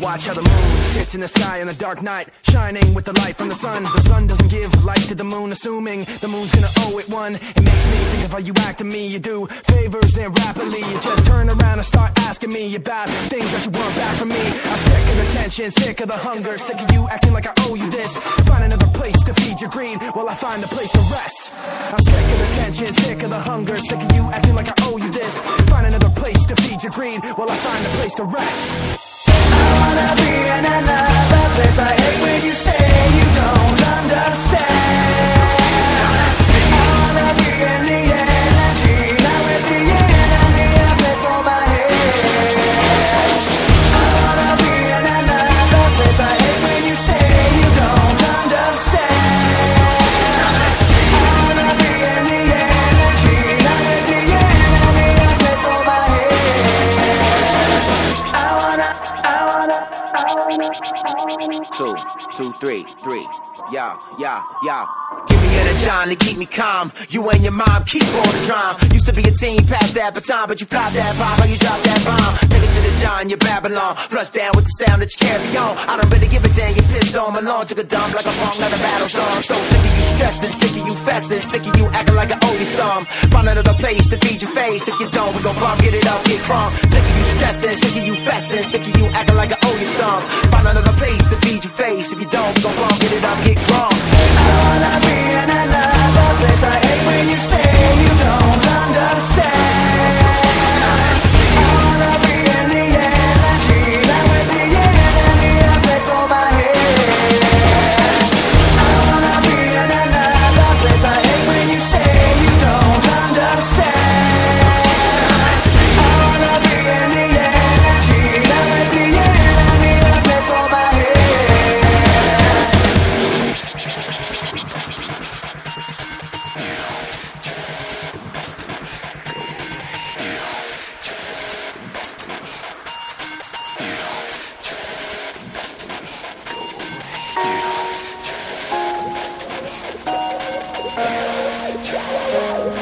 watch how the moon sits in the sky on a dark night, shining with the light from the sun. The sun doesn't give light to the moon, assuming the moon's gonna owe it one. It makes me think of how you act to me. You do favors, then rapidly you just turn around and start asking me about things that you want back from me. I'm sick of the tension, sick of the hunger, sick of you acting like I owe you this. Find another place to feed your greed while I find a place to rest. I'm sick of the tension, sick of the hunger, sick of you acting like I owe you this. Find another place to feed your greed while I find a place to rest. I wanna be in another place. I hate when you say you don't understand. Two, two, three, three. Yeah, yeah, yeah. Give me energy to keep me calm. You and your mom keep on the drum. Used to be a team, past that baton, but you pop that bomb, you drop that bomb. Take it to the John, you're Babylon. Flush down with the sound that you carry on. I don't really give a damn, you pissed on Malone. Took a dump like a punk, not a battle song. So sick of you stressing, sick of you fessing, sick of you acting like I you some. Find another place to feed your face. If you don't, we gon' bump, get it up, get crumb. Sick of you stressing, sick sick of you acting like I owe you some. Find another place to feed your face. If you don't, gon' bump, get it up, get Yeah.